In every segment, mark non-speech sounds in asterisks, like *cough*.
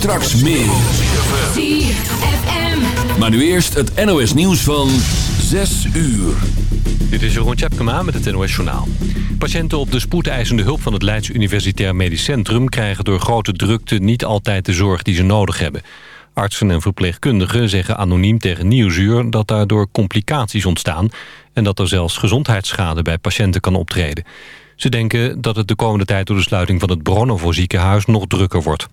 Straks meer. Maar nu eerst het NOS nieuws van 6 uur. Dit is Jeroen Tjepkema met het NOS Journaal. Patiënten op de spoedeisende hulp van het Leids Universitair Medisch Centrum... krijgen door grote drukte niet altijd de zorg die ze nodig hebben. Artsen en verpleegkundigen zeggen anoniem tegen Nieuwsuur... dat daardoor complicaties ontstaan... en dat er zelfs gezondheidsschade bij patiënten kan optreden. Ze denken dat het de komende tijd door de sluiting van het Bronnovo ziekenhuis nog drukker wordt.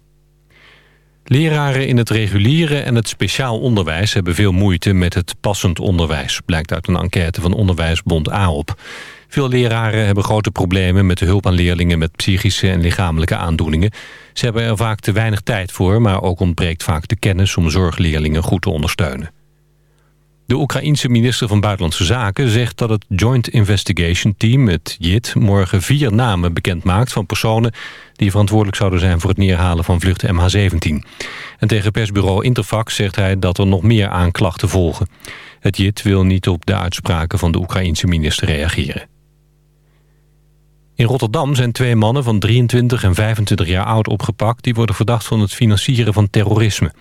Leraren in het reguliere en het speciaal onderwijs hebben veel moeite met het passend onderwijs, blijkt uit een enquête van Onderwijsbond AOP. Veel leraren hebben grote problemen met de hulp aan leerlingen met psychische en lichamelijke aandoeningen. Ze hebben er vaak te weinig tijd voor, maar ook ontbreekt vaak de kennis om zorgleerlingen goed te ondersteunen. De Oekraïense minister van Buitenlandse Zaken zegt dat het Joint Investigation Team, het JIT, morgen vier namen bekendmaakt van personen die verantwoordelijk zouden zijn voor het neerhalen van vlucht MH17. En tegen persbureau Interfax zegt hij dat er nog meer aanklachten volgen. Het JIT wil niet op de uitspraken van de Oekraïense minister reageren. In Rotterdam zijn twee mannen van 23 en 25 jaar oud opgepakt... die worden verdacht van het financieren van terrorisme.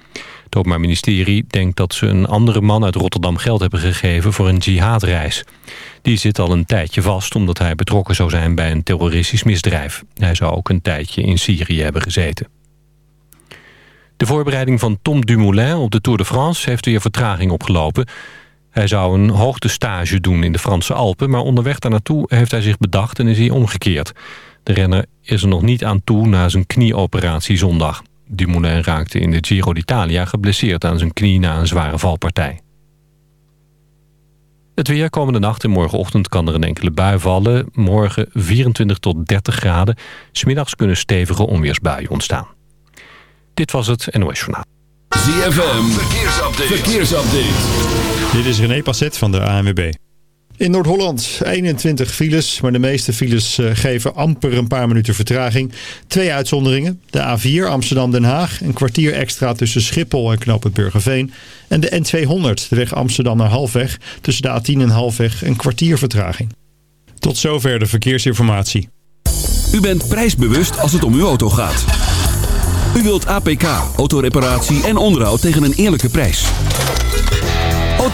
Het Openbaar Ministerie denkt dat ze een andere man uit Rotterdam geld hebben gegeven voor een jihadreis. Die zit al een tijdje vast omdat hij betrokken zou zijn bij een terroristisch misdrijf. Hij zou ook een tijdje in Syrië hebben gezeten. De voorbereiding van Tom Dumoulin op de Tour de France heeft weer vertraging opgelopen. Hij zou een hoogtestage doen in de Franse Alpen... maar onderweg daar naartoe heeft hij zich bedacht en is hij omgekeerd. De renner is er nog niet aan toe na zijn knieoperatie zondag. Dumoulin raakte in de Giro d'Italia geblesseerd aan zijn knie na een zware valpartij. Het weer komende nacht en morgenochtend kan er een enkele bui vallen. Morgen 24 tot 30 graden. Smiddags kunnen stevige onweersbuien ontstaan. Dit was het NOS Journaal. ZFM, verkeersupdate. verkeersupdate. Dit is René Passet van de ANWB. In Noord-Holland 21 files, maar de meeste files eh, geven amper een paar minuten vertraging. Twee uitzonderingen. De A4 Amsterdam-Den Haag, een kwartier extra tussen Schiphol en Knoop het Burgerveen. En de N200, de weg Amsterdam naar Halfweg, tussen de A10 en Halfweg, een kwartier vertraging. Tot zover de verkeersinformatie. U bent prijsbewust als het om uw auto gaat. U wilt APK, autoreparatie en onderhoud tegen een eerlijke prijs.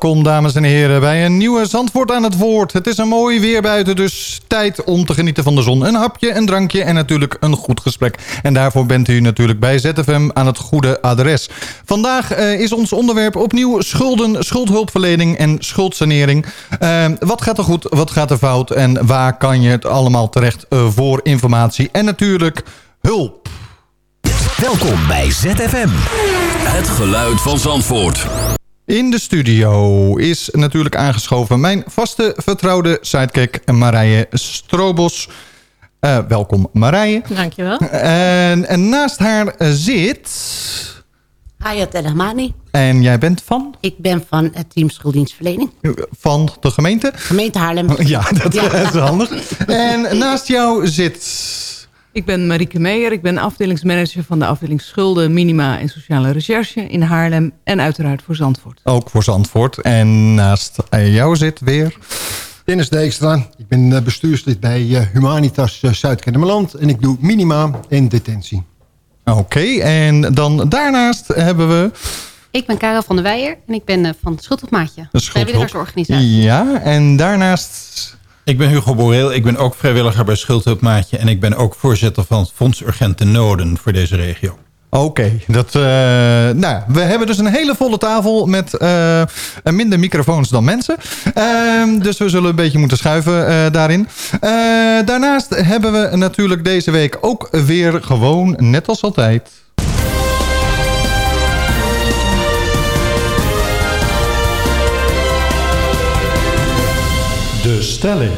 Welkom dames en heren bij een nieuwe Zandvoort aan het woord. Het is een mooi weer buiten, dus tijd om te genieten van de zon. Een hapje, een drankje en natuurlijk een goed gesprek. En daarvoor bent u natuurlijk bij ZFM aan het goede adres. Vandaag uh, is ons onderwerp opnieuw schulden, schuldhulpverlening en schuldsanering. Uh, wat gaat er goed, wat gaat er fout en waar kan je het allemaal terecht uh, voor informatie en natuurlijk hulp. Welkom bij ZFM. Het geluid van Zandvoort. In de studio is natuurlijk aangeschoven mijn vaste vertrouwde sidekick Marije Strobos. Uh, welkom Marije. Dankjewel. En, en naast haar zit... Hayat El En jij bent van? Ik ben van het team Schulddienstverlening. Van de gemeente? Gemeente Haarlem. Ja, dat ja. is handig. En naast jou zit... Ik ben Marieke Meijer. Ik ben afdelingsmanager van de afdeling Schulden, Minima en Sociale Recherche in Haarlem. En uiteraard voor Zandvoort. Ook voor Zandvoort. En naast jou zit weer... Dennis Dijkstra. Ik ben bestuurslid bij eh, Humanitas eh, Zuid-Kennemerland. En ik doe minima en detentie. Oké, en dan daarnaast hebben we... Ik ben Karel van der Weijer en ik ben van Schuld op Maatje. Vrijwilligersorganisatie. Ja, en daarnaast ik ben Hugo Boreel, ik ben ook vrijwilliger bij Schuldhulpmaatje... en ik ben ook voorzitter van het Fonds Urgente Noden voor deze regio. Oké, dat. uh, nou, we hebben dus een hele volle tafel met uh, minder microfoons dan mensen. Uh, dus we zullen een beetje moeten schuiven uh, daarin. daarnaast hebben we natuurlijk deze week ook weer gewoon, net als altijd... stelling.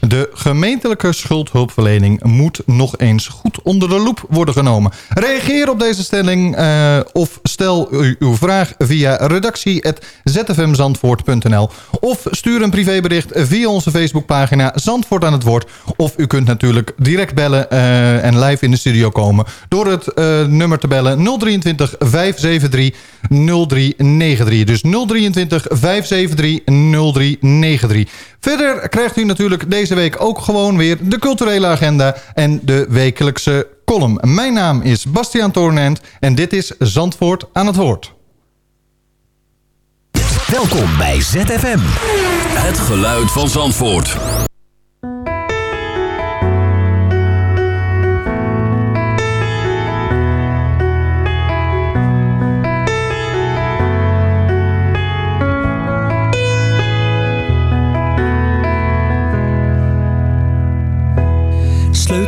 De gemeentelijke schuldhulpverlening moet nog eens goed onder de loep worden genomen. Reageer op deze stelling uh, of stel uw vraag via redactie.zfmzandvoort.nl of stuur een privébericht via onze Facebookpagina Zandvoort aan het Woord. Of u kunt natuurlijk direct bellen uh, en live in de studio komen door het uh, nummer te bellen 023 573 0393. Dus 023 573 0393. Verder krijgt u natuurlijk deze week ook gewoon weer de culturele agenda en de wekelijkse column. Mijn naam is Bastiaan Toornent en dit is Zandvoort aan het woord. Welkom bij ZFM. Het geluid van Zandvoort.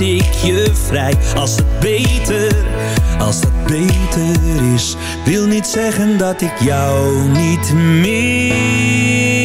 ik je vrij. Als het beter, als dat beter is. Wil niet zeggen dat ik jou niet meer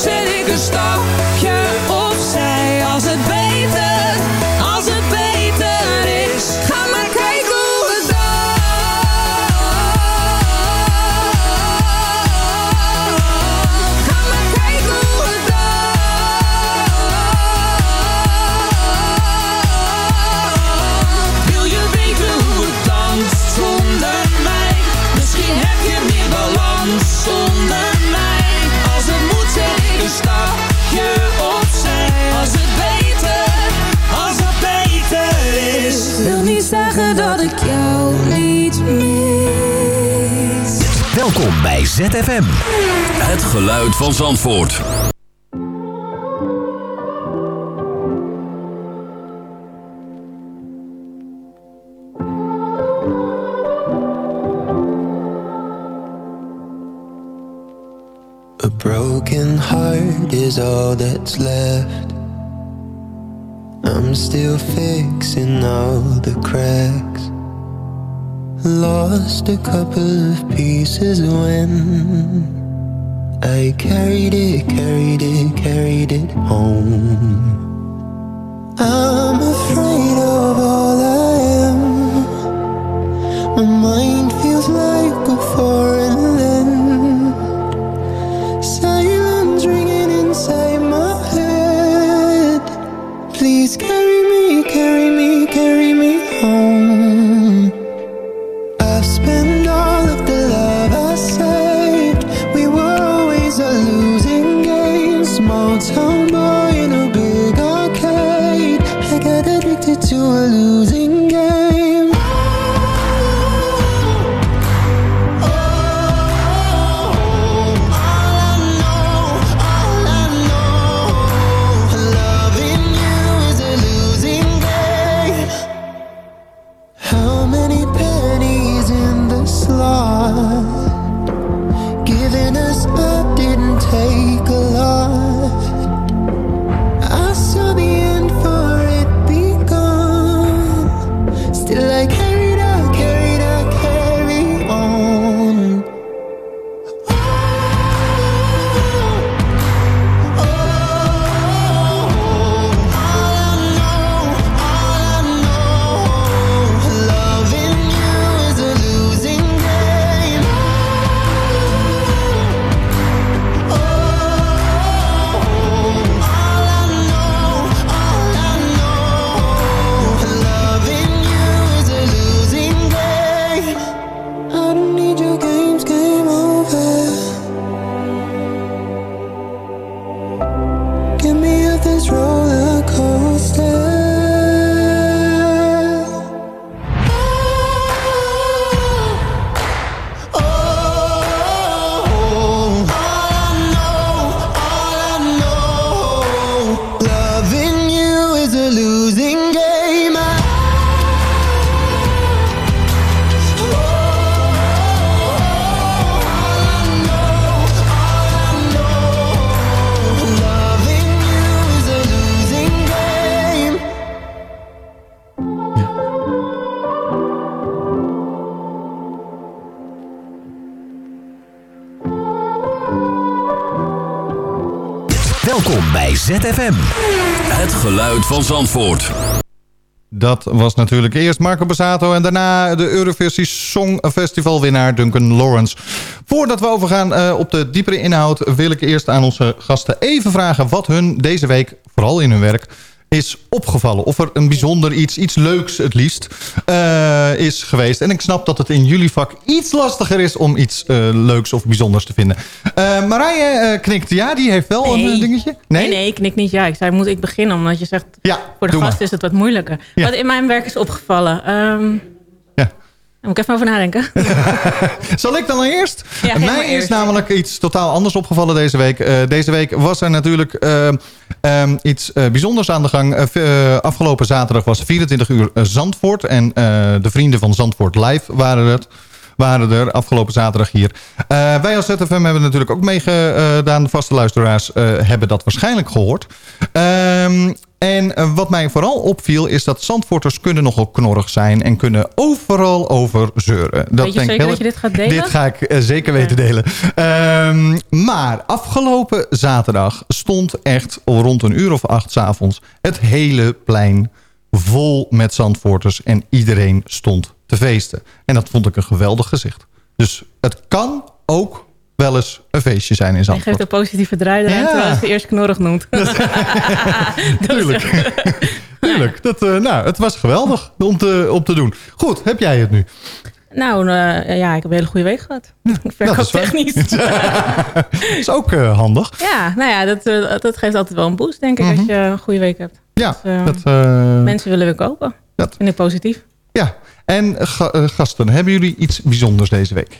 zet ik een stapje ZFM. Het geluid van Zandvoort. A broken heart is all that's left. I'm still fixing all the cracks. Lost a couple of pieces when I carried it, carried it, carried it home. I'm afraid of ZFM. Het geluid van Zandvoort. Dat was natuurlijk eerst Marco Bassato en daarna de Eurovisie Songfestival winnaar Duncan Lawrence. Voordat we overgaan eh, op de diepere inhoud wil ik eerst aan onze gasten even vragen wat hun deze week, vooral in hun werk, is opgevallen. Of er een bijzonder iets, iets leuks het liefst, eh, is geweest. En ik snap dat het in jullie vak iets lastiger is om iets eh, leuks of bijzonders te vinden. Eh Marije knikt ja, die heeft wel een dingetje. Nee? nee, ik knik niet ja. Ik zei, moet ik beginnen? Omdat je zegt, voor de gast maar. is het wat moeilijker. Ja. Wat in mijn werk is opgevallen. Ehm, moet ik even over nadenken. *laughs* Zal ik dan eerst? Ja, Mij is eerst. namelijk iets totaal anders opgevallen deze week. Eh, deze week was er natuurlijk eh, ehm, iets eh, bijzonders aan de gang. Afgelopen zaterdag was 24 uur Zandvoort. En de vrienden van Zandvoort Live waren het. Waren er afgelopen zaterdag hier. Eh, wij als ZFM hebben natuurlijk ook meegedaan. De vaste luisteraars eh, hebben dat waarschijnlijk gehoord. Ehm, en eh, wat mij vooral opviel is dat Zandvoorters kunnen nogal knorrig zijn... en kunnen overal over zeuren. Dat Weet je denk ik zeker dat je dit gaat delen? Dit ga ik zeker weten delen. Ehm, maar afgelopen zaterdag stond echt rond een uur of acht 's avonds... het hele plein vol met Zandvoorters en iedereen stond te feesten. En dat vond ik een geweldig gezicht. Dus het kan ook wel eens een feestje zijn in Hij Zandvoort. geeft een positieve draai eraan, Ja. terwijl eerst knorrig noemt. *laughs* *laughs* Tuurlijk. *laughs* Tuurlijk. Dat, eh, nou, het was geweldig om te, om te doen. Goed, heb jij het nu? Nou, eh, ja, ik heb een hele goede week gehad. Verkooptechnisch. is ook eh, handig. ja, nou ja, dat, dat geeft altijd wel een boost, denk ik, als je een goede week hebt. Ja, Dus, dat, mensen willen weer kopen. Dat vind ik positief. Ja, en ga- eh, gasten, hebben jullie iets bijzonders deze week?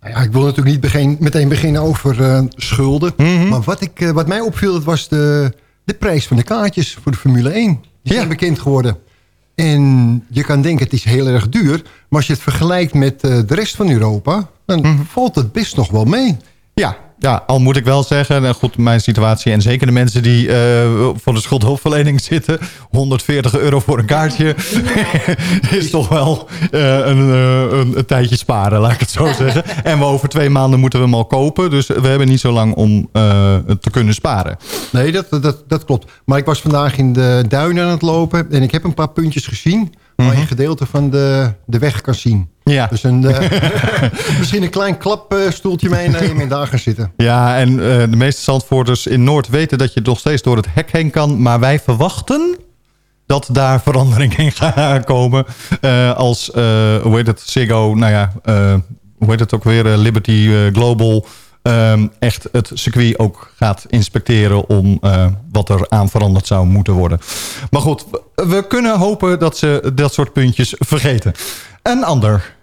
Nou ja, ik wil natuurlijk niet begin, meteen beginnen over eh, schulden. Mhm. Maar wat, ik, eh, wat mij opviel, dat was de, de prijs van de kaartjes voor de Formule 1. Die zijn bekend geworden. En je kan denken, het is heel erg duur. Maar als je het vergelijkt met de rest van Europa... dan Mhm. valt het best nog wel mee. Ja, ja, al moet ik wel zeggen, nou goed, mijn situatie... en zeker de mensen die eh, voor de schuldhulpverlening zitten... 140 euro voor een kaartje... *laughs* is toch wel eh, een, eh, een, een tijdje sparen, laat ik het zo *laughs* zeggen. En we over twee maanden moeten we hem al kopen. Dus we hebben niet zo lang om eh, te kunnen sparen. Nee, dat, dat, dat klopt. Maar ik was vandaag in de duinen aan het lopen... en ik heb een paar puntjes gezien... waar je een gedeelte van de, de weg kan zien. Mhm. Ja. Dus een, eh, *laughs* misschien een klein klapstoeltje meenemen en daar gaan zitten. Ja, en eh, de meeste Zandvoorters in Noord weten dat je nog steeds door het hek heen kan. Maar wij verwachten dat daar *laughs* verandering in gaat komen. Eh, als, hoe heet het, Ziggo, nou ja, hoe heet het ook weer, Liberty Global... ehm, echt het circuit ook gaat inspecteren om eh, wat er aan veranderd zou moeten worden. Maar goed, we- kunnen hopen dat ze dat soort puntjes vergeten. Een ander.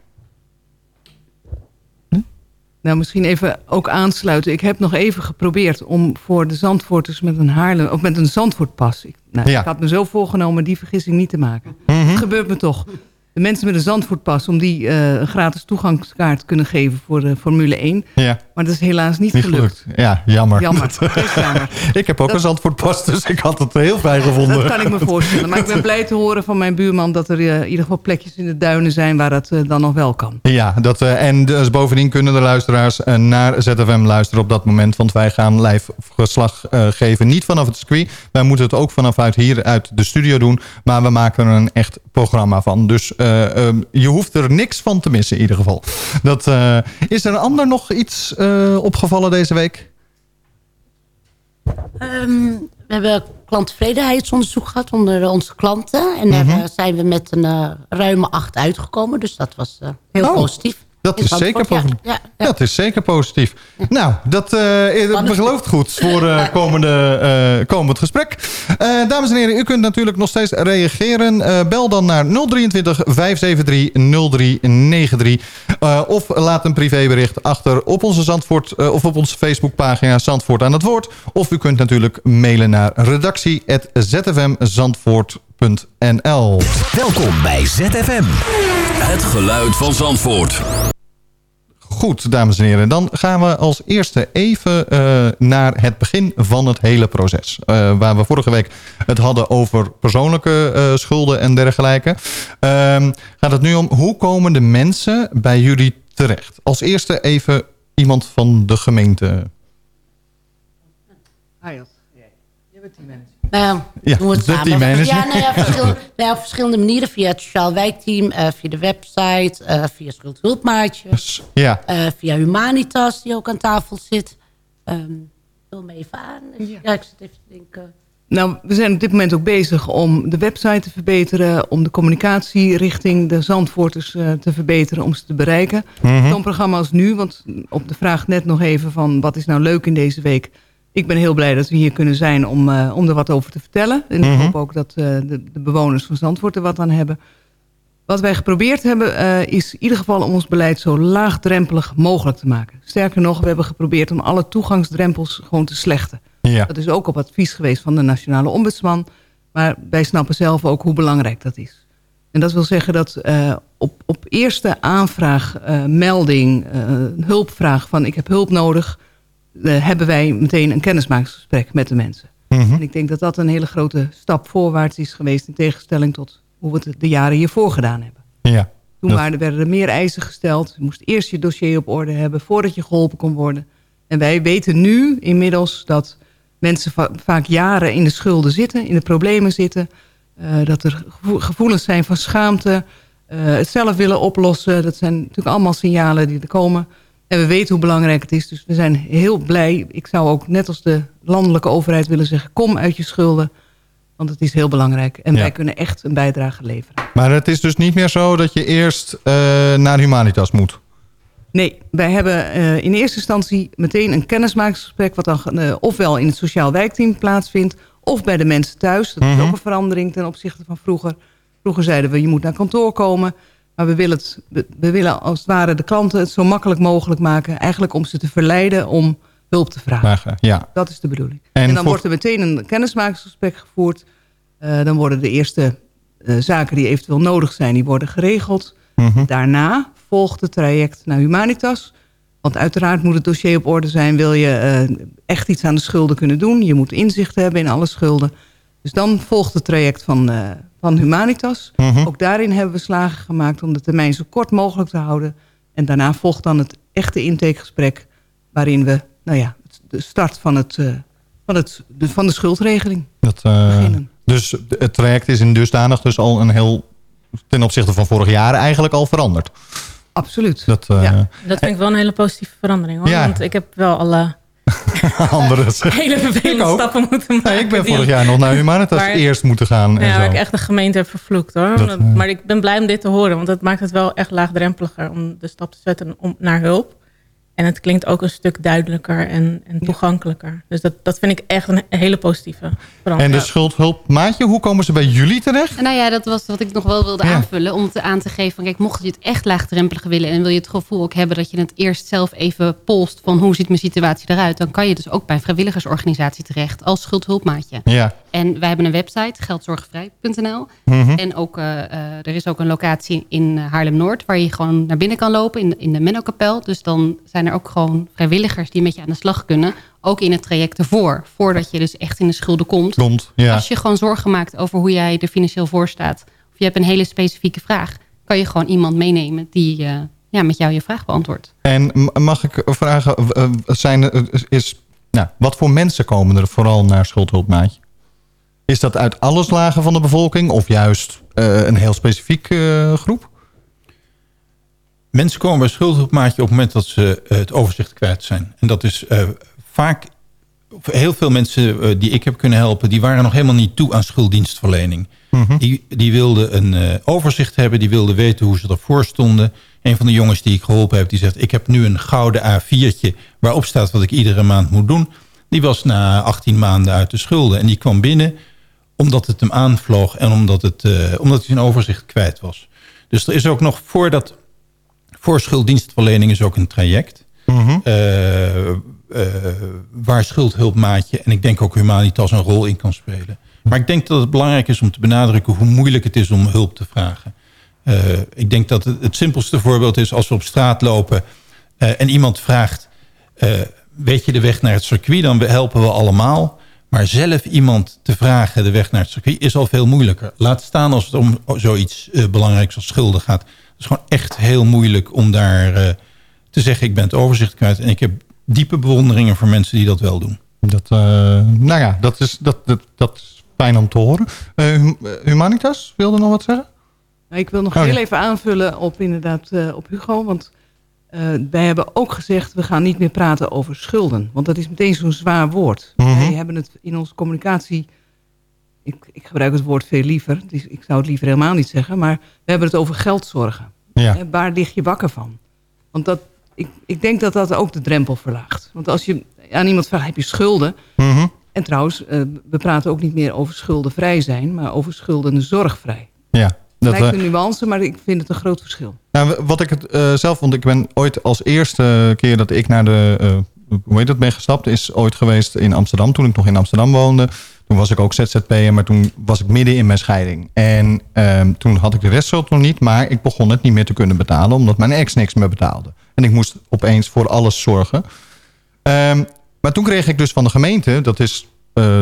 Nou, misschien even ook aansluiten. Ik heb nog even geprobeerd om voor de Zandvoorters met een Haarlem... of met een Zandvoortpas... Ik, nou, Ja. ik had me zo voorgenomen die vergissing niet te maken. Mhm. Het gebeurt me toch. De mensen met een Zandvoortpas... om die eh, een gratis toegangskaart te kunnen geven voor de Formule 1. Ja. Maar dat is helaas niet, Niet gelukt. gelukt. Ja, jammer. Jammer. *laughs* Ik heb ook Dat- een Zandvoortpas, dus ik had het heel fijn gevonden. Dat kan ik me voorstellen. Maar ik ben blij te horen van mijn buurman... dat er eh, in ieder geval plekjes in de duinen zijn... waar dat eh, dan nog wel kan. Ja, dat, eh, en dus bovendien kunnen de luisteraars eh, naar ZFM luisteren op dat moment. Want wij gaan live verslag eh, geven. Niet vanaf het circuit. Wij moeten het ook vanaf uit hier uit de studio doen. Maar we maken er een echt programma van. Dus eh, ehm, je hoeft er niks van te missen in ieder geval. Dat, eh, is er een ander nog iets eh, opgevallen deze week? Ehm, we hebben klanttevredenheidsonderzoek gehad onder onze klanten. En daar Mhm. zijn we met een ruime acht uitgekomen. Dus dat was heel Oh, positief. Dat is, zeker ja. positief. Ja, ja. dat is zeker positief. *laughs* Nou, dat uh, belooft goed voor *laughs* uh, komende, uh, komend gesprek. Uh, dames en heren, u kunt natuurlijk nog steeds reageren. Uh, bel dan naar 023 573 0393. Uh, of laat een privébericht achter op onze Zandvoort uh, of op onze Facebookpagina Zandvoort aan het woord. Of u kunt natuurlijk mailen naar redactie.zfmzandvoort.nl Welkom bij ZFM. Het geluid van Zandvoort. Goed, dames en heren. Dan gaan we als eerste even uh, naar het begin van het hele proces. Uh, waar we vorige week het hadden over persoonlijke uh, schulden en dergelijke. gaat het nu om hoe komen de mensen bij jullie terecht? Als eerste even iemand van de gemeente. Ayat, jij bent die manager. Nou, ja, doen we het samen. Ja, nou ja, verschillende, *laughs* nou ja, op verschillende manieren. Via het sociaal wijkteam, uh, via de website, uh, via schuldhulpmaatjes. Ja. Uh, via Humanitas, die ook aan tafel zit. Um, vul me even aan. Ja. ja, ik zit even te denken. Nou, we zijn op dit moment ook bezig om de website te verbeteren... om de communicatie richting de Zandvoorters uh, te verbeteren... om ze te bereiken. Mm -hmm. Zo'n programma als nu, want op de vraag net nog even van... wat is nou leuk in deze week... Ik ben heel blij dat we hier kunnen zijn om, uh, om er wat over te vertellen. En ik Mhm. hoop ook dat uh, de, de, bewoners van Zandvoort er wat aan hebben. Wat wij geprobeerd hebben eh, is in ieder geval om ons beleid zo laagdrempelig mogelijk te maken. Sterker nog, we hebben geprobeerd om alle toegangsdrempels gewoon te slechten. Ja. Dat is ook op advies geweest van de Nationale Ombudsman. Maar wij snappen zelf ook hoe belangrijk dat is. En dat wil zeggen dat op, op eerste aanvraag, melding, hulpvraag van ik heb hulp nodig... hebben wij meteen een kennismakingsgesprek met de mensen. Mhm. En ik denk dat dat een hele grote stap voorwaarts is geweest... in tegenstelling tot hoe we het de jaren hiervoor gedaan hebben. Ja. Toen Dat- waren, werden er meer eisen gesteld. Je moest eerst je dossier op orde hebben voordat je geholpen kon worden. En wij weten nu inmiddels dat mensen va- vaak jaren in de schulden zitten, in de problemen zitten. eh, dat er gevo- gevoelens zijn van schaamte, eh, het zelf willen oplossen. Dat zijn natuurlijk allemaal signalen die er komen. En we weten hoe belangrijk het is. Dus we zijn heel blij. Ik zou ook net als de landelijke overheid willen zeggen... kom uit je schulden, want het is heel belangrijk. En Ja. wij kunnen echt een bijdrage leveren. Maar het is dus niet meer zo dat je eerst eh, naar Humanitas moet. Nee, wij hebben eh, in eerste instantie meteen een kennismakingsgesprek... wat dan eh, ofwel in het sociaal wijkteam plaatsvindt... of bij de mensen thuis. Dat is Mhm. ook een verandering ten opzichte van vroeger. Vroeger zeiden we, je moet naar kantoor komen. Maar we willen, het, we, willen als het ware de klanten het zo makkelijk mogelijk maken. Eigenlijk om ze te verleiden om hulp te vragen. Ja. Dat is de bedoeling. En En, dan voor- wordt er meteen een kennismakingsgesprek gevoerd. Eh, dan worden de eerste eh, zaken die eventueel nodig zijn, die worden geregeld. Mhm. Daarna volgt het traject naar Humanitas. Want uiteraard moet het dossier op orde zijn. Wil je eh, echt iets aan de schulden kunnen doen. Je moet inzicht hebben in alle schulden. Dus dan volgt het traject van, van Humanitas. Mhm. Ook daarin hebben we slagen gemaakt om de termijn zo kort mogelijk te houden. En daarna volgt dan het echte intakegesprek... waarin we nou ja, de start van, het, eh, van, het, de, van de schuldregeling. Dat, eh, dus het traject is in dusdanig dus al een heel... ten opzichte van vorig jaar eigenlijk al veranderd. Absoluut. Dat, eh, Dat vind ik wel een hele positieve verandering hoor. Ja. Want ik heb wel alle *laughs* andere *laughs* hele *laughs* vervelende stappen moeten maken. Nee, ik ben vorig jaar nog naar Humanitas eerst moeten gaan. En Ja, zo. waar ik echt de gemeente heb vervloekt hoor. Dat, maar ik ben blij om dit te horen. Want het maakt het wel echt laagdrempeliger om de stap te zetten om, naar hulp. En het klinkt ook een stuk duidelijker en, en toegankelijker. Dus dat, dat vind ik echt een hele positieve En verandering. de schuldhulpmaatje, hoe komen ze bij jullie terecht? Nou ja, dat was wat ik nog wel wilde Ja. aanvullen. Om het aan te geven van, kijk, mocht je het echt laagdrempelig willen... en wil je het gevoel ook hebben dat je het eerst zelf even polst... van hoe ziet mijn situatie eruit... dan kan je dus ook bij een vrijwilligersorganisatie terecht als schuldhulpmaatje. Ja. En wij hebben een website, geldzorgvrij.nl. Mhm. En ook, eh, eh, er is ook een locatie in eh, Haarlem-Noord... waar je gewoon naar binnen kan lopen in, de- in de Menno-kapel. Dus dan zijn er ook gewoon vrijwilligers die met je aan de slag kunnen. Ook in het traject ervoor. Voordat je dus echt in de schulden komt. Komt, ja. Als je gewoon zorgen maakt over hoe jij er financieel voor staat... of je hebt een hele specifieke vraag... kan je gewoon iemand meenemen die ja, met jou je vraag beantwoordt. En mag ik vragen, zijn, is, nou, wat voor mensen komen er vooral naar schuldhulpmaatje? Is dat uit alle slagen van de bevolking of juist eh, een heel specifiek eh, groep? Mensen komen bij schuldhulpmaatje op het moment dat ze eh, het overzicht kwijt zijn. En dat is eh, vaak... Heel veel mensen die ik heb kunnen helpen... die waren nog helemaal niet toe aan schulddienstverlening. Die, die wilden een overzicht hebben. Die wilden weten hoe ze ervoor stonden. Een van de jongens die ik geholpen heb... die zegt, ik heb nu een gouden A4'tje... waarop staat wat ik iedere maand moet doen. Die was na 18 maanden uit de schulden. En die kwam binnen omdat het hem aanvloog... en omdat, het, eh, omdat hij zijn overzicht kwijt was. Dus er is ook nog voordat voor schulddienstverlening is ook een traject. eh, eh, waar schuldhulpmaatje en ik denk ook Humanitas een rol in kan spelen. Maar ik denk dat het belangrijk is om te benadrukken hoe moeilijk het is om hulp te vragen. Ik denk dat het, het simpelste voorbeeld is als we op straat lopen en iemand vraagt... weet je de weg naar het circuit, dan helpen we allemaal. Maar zelf iemand te vragen de weg naar het circuit is al veel moeilijker. Laat staan als het om zoiets eh, belangrijks als schulden gaat. Het is gewoon echt heel moeilijk om daar eh, te zeggen... ik ben het overzicht kwijt. En ik heb diepe bewonderingen voor mensen die dat wel doen. Dat, eh, nou ja, dat is, dat, dat, dat is fijn om te horen. Hum- Humanitas, wilde nog wat zeggen? Nou, ik wil nog Oh, heel ja. even aanvullen op inderdaad eh, op Hugo. Want eh, wij hebben ook gezegd, we gaan niet meer praten over schulden. Want dat is meteen zo'n zwaar woord. Mhm. Wij hebben het in onze communicatie... Ik, ik gebruik het woord veel liever. Ik zou het liever helemaal niet zeggen. Maar we hebben het over geldzorgen. Ja. Hè, waar lig je wakker van? Want dat, ik, ik denk dat dat ook de drempel verlaagt. Want als je aan iemand vraagt, heb je schulden? Mhm. En trouwens, eh, we praten ook niet meer over schuldenvrij zijn... maar over schulden zorgvrij. Ja, Dat, lijkt eh, een nuance, maar ik vind het een groot verschil. Nou, wat ik het eh, zelf vond, ik ben ooit als eerste keer dat ik naar de, eh, hoe heet dat, ben gestapt, is ooit geweest in Amsterdam, toen ik nog in Amsterdam woonde. Toen was ik ook ZZP'er, maar toen was ik midden in mijn scheiding. En ehm, toen had ik de restschuld nog niet, maar ik begon het niet meer te kunnen betalen, omdat mijn ex niks meer betaalde. En ik moest opeens voor alles zorgen. Ehm, maar toen kreeg ik dus van de gemeente, dat is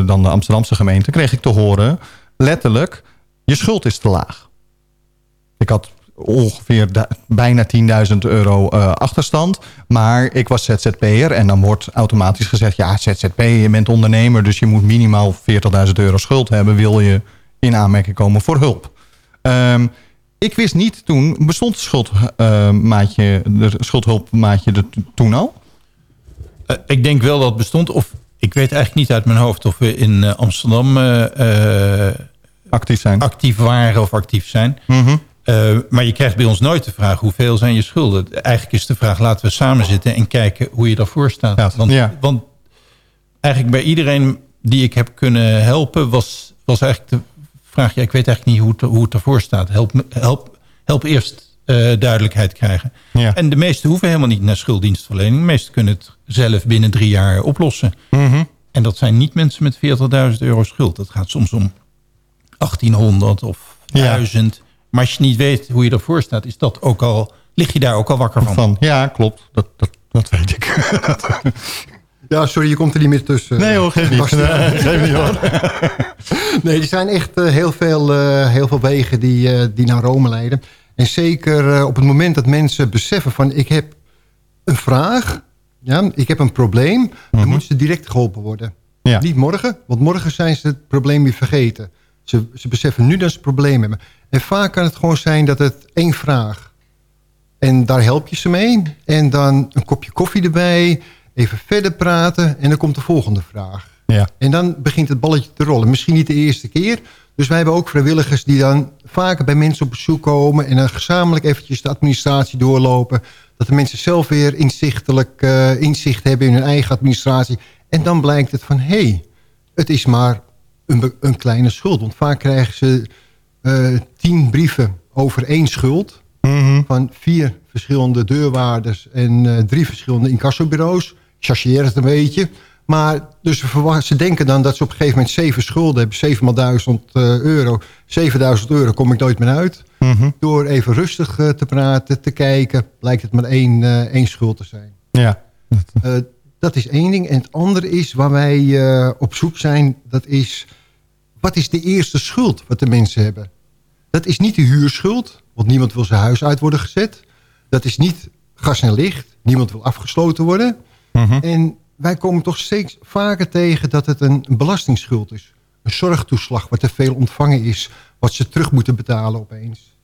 dan de Amsterdamse gemeente, kreeg ik te horen, letterlijk, je schuld is te laag. Ik had ongeveer bijna 10.000 euro eh, achterstand. Maar ik was ZZP'er en dan wordt automatisch gezegd... ja, ZZP, je bent ondernemer... dus je moet minimaal 40.000 euro schuld hebben... wil je in aanmerking komen voor hulp. Ehm, ik wist niet toen, bestond het schuldmaatje, de schuldhulpmaatje er to- toen al? Eh, ik denk wel dat het bestond. Of ik weet eigenlijk niet uit mijn hoofd of we in eh, Amsterdam actief, zijn. actief waren of actief zijn. Mhm. Eh, maar je krijgt bij ons nooit de vraag hoeveel zijn je schulden. Eigenlijk is de vraag laten we samen zitten en kijken hoe je daarvoor staat. want, ja. want eigenlijk bij iedereen die ik heb kunnen helpen was, was eigenlijk de vraag... Ja, ik weet eigenlijk niet hoe het, hoe het ervoor staat. Help, help, help eerst eh, duidelijkheid krijgen. Ja. En de meesten hoeven helemaal niet naar schulddienstverlening. De meesten kunnen het zelf binnen drie jaar oplossen. Mhm. En dat zijn niet mensen met 40.000 euro schuld. Dat gaat soms om 1800 of 1000. Maar als je niet weet hoe je ervoor staat, is dat ook al, lig je daar ook al wakker van. Van, ja, klopt. Dat, dat, dat weet ik. *laughs* Ja, sorry, je komt er niet meer tussen. Nee hoor, geef niet. Nee, geef niet hoor. *laughs* Nee, er zijn echt eh, heel, veel, eh, heel veel wegen die, eh, die naar Rome leiden. En zeker eh, op het moment dat mensen beseffen van... ik heb een vraag, ja, ik heb een probleem... dan moeten ze direct geholpen worden. Ja. Niet morgen, want morgen zijn ze het probleem weer vergeten. Ze, ze beseffen nu dat ze een probleem hebben. En vaak kan het gewoon zijn dat het één vraag... en daar help je ze mee. En dan een kopje koffie erbij, even verder praten... en dan komt de volgende vraag. Ja. En dan begint het balletje te rollen. Misschien niet de eerste keer. Dus wij hebben ook vrijwilligers die dan vaker bij mensen op bezoek komen... en dan gezamenlijk eventjes de administratie doorlopen. Dat de mensen zelf weer inzichtelijk eh, inzicht hebben in hun eigen administratie. En dan blijkt het van, hé, hey, het is maar een, een kleine schuld. Want vaak krijgen ze eh, tien brieven over één schuld... van vier verschillende deurwaarders en eh, drie verschillende incassobureaus. Chargeer het een beetje. Maar dus ze, denken dan dat ze op een gegeven moment zeven schulden hebben. Zeven maal duizend eh, euro. 7000 euro kom ik nooit meer uit. Door even rustig eh, te praten, te kijken... blijkt het maar één, één schuld te zijn. Ja. Dat is één ding. En het andere is waar wij eh, op zoek zijn... dat is, wat is de eerste schuld wat de mensen hebben? Dat is niet de huurschuld, want niemand wil zijn huis uit worden gezet. Dat is niet gas en licht, niemand wil afgesloten worden. En wij komen toch steeds vaker tegen dat het een belastingsschuld is. Een zorgtoeslag wat te veel ontvangen is, wat ze terug moeten betalen opeens.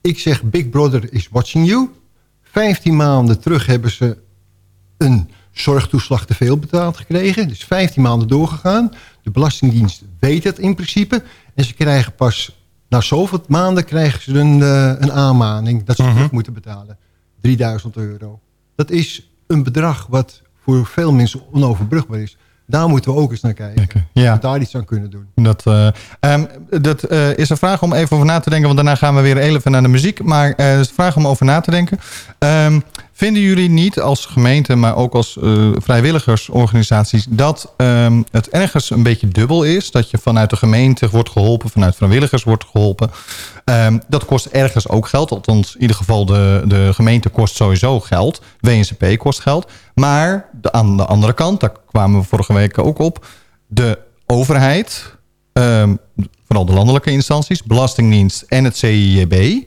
Ik zeg, Big Brother is watching you. 15 maanden terug hebben ze een zorgtoeslag te veel betaald gekregen. Dus 15 maanden doorgegaan. De Belastingdienst weet het in principe. En ze krijgen pas na zoveel maanden krijgen ze een, eh, een aanmaning dat ze terug moeten betalen. 3000 euro. Dat is een bedrag wat voor veel mensen onoverbrugbaar is. Daar moeten we ook eens naar kijken. Ja. Of we daar iets aan kunnen doen. Dat, eh, ehm, dat eh, is een vraag om even over na te denken. Want daarna gaan we weer even naar de muziek. Maar het is een vraag om over na te denken. Ehm, vinden jullie niet als gemeente, maar ook als eh, vrijwilligersorganisaties... dat ehm, het ergens een beetje dubbel is? Dat je vanuit de gemeente wordt geholpen, vanuit vrijwilligers wordt geholpen. Ehm, dat kost ergens ook geld. Althans, in ieder geval de, de gemeente kost sowieso geld. WNCP kost geld. Maar aan de andere kant, daar kwamen we vorige week ook op... de overheid, ehm, vooral de landelijke instanties... Belastingdienst en het CIJB...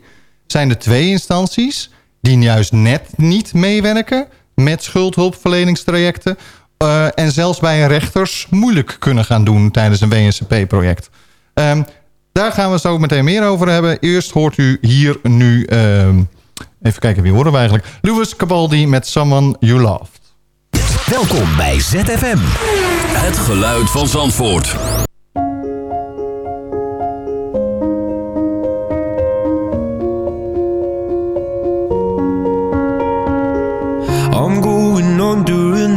zijn de twee instanties die juist net niet meewerken... met schuldhulpverleningstrajecten... eh, en zelfs bij rechters moeilijk kunnen gaan doen tijdens een WNCP-project. Ehm, daar gaan we zo meteen meer over hebben. Eerst hoort u hier nu... ehm, even kijken, wie horen we eigenlijk? Louis Cabaldi met Someone You Loved. Welkom bij ZFM. Het geluid van Zandvoort.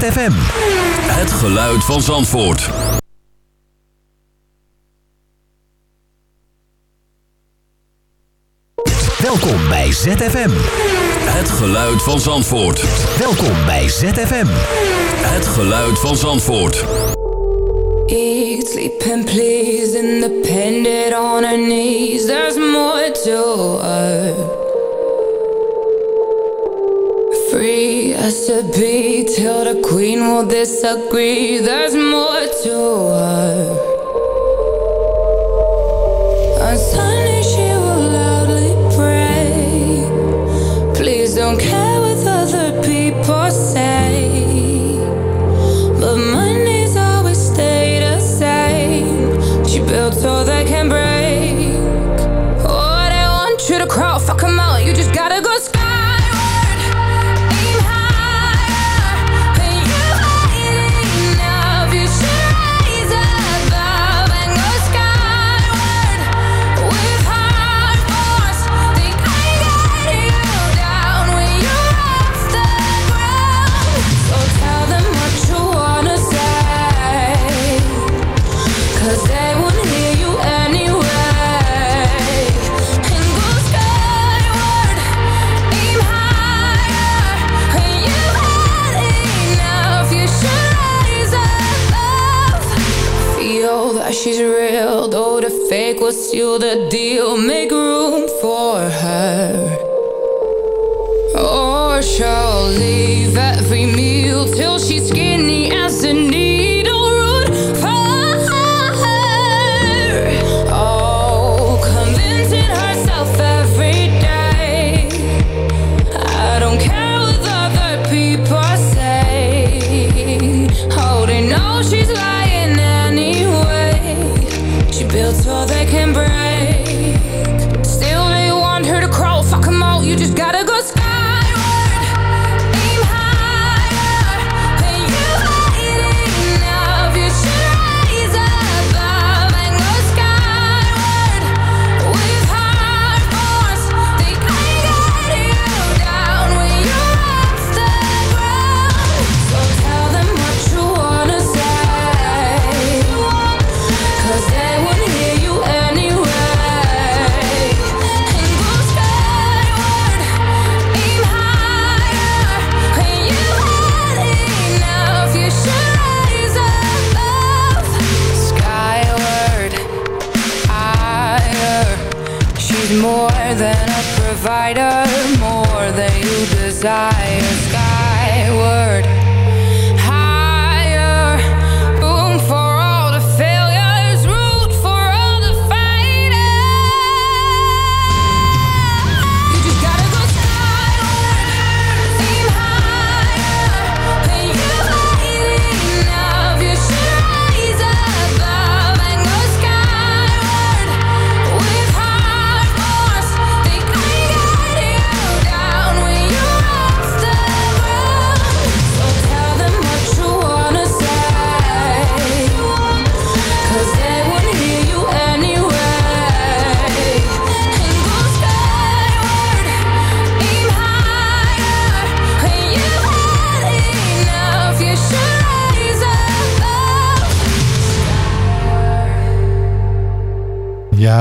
ZFM. Het geluid van Zandvoort. Welkom bij ZFM. Het geluid van Zandvoort. Welkom bij ZFM. Het geluid van Zandvoort. Ik sleep and please, pendant on her knees. There's more to. Free. I to be till the queen will disagree. There's more to her. you the deep